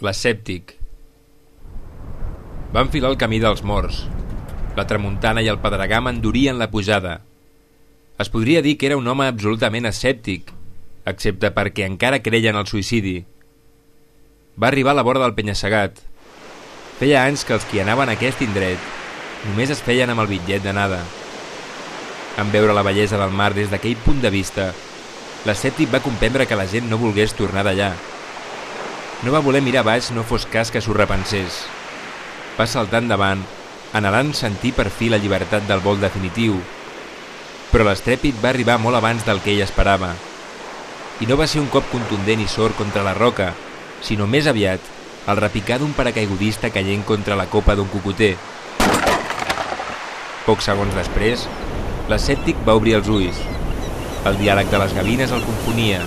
l'escèptic. Va enfilar el camí dels morts. La tramuntana i el pedregam endurien la pujada. Es podria dir que era un home absolutament escèptic, excepte perquè encara creia en el suïcidi. Va arribar a la vora del penya-segat. Feia anys que els qui anaven a aquest indret només es feien amb el bitllet d'anada. En veure la bellesa del mar des d'aquell punt de vista, l'escèptic va comprendre que la gent no volgués tornar d'allà. No va voler mirar baix no fos cas que s'ho repensés. Va saltar endavant, anhelant sentir per fi la llibertat del vol definitiu. Però l'estrèpit va arribar molt abans del que ell esperava. I no va ser un cop contundent i sort contra la roca, sinó més aviat el repicar d'un paracaigudista caient contra la copa d'un cocoter. Pocs segons després, l'escèptic va obrir els ulls. El diàleg de les gavines el confonia,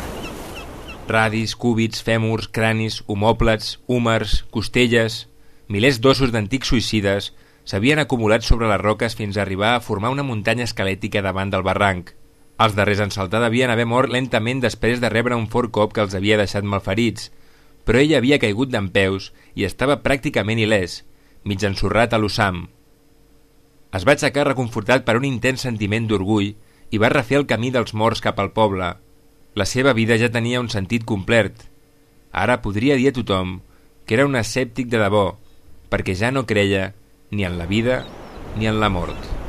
radis, cúbits, fèmurs, cranis, homòplats, húmers, costelles... Milers d'ossos d'antics suïcides s'havien acumulat sobre les roques fins a arribar a formar una muntanya esquelètica davant del barranc. Els darrers en saltar devien haver mort lentament després de rebre un fort cop que els havia deixat malferits, però ell havia caigut d'en peus i estava pràcticament il·lès, mig ensorrat a l'ossam. Es va aixecar reconfortat per un intens sentiment d'orgull i va refer el camí dels morts cap al poble, la seva vida ja tenia un sentit complet. Ara podria dir a tothom que era un escèptic de debò, perquè ja no creia ni en la vida ni en la mort.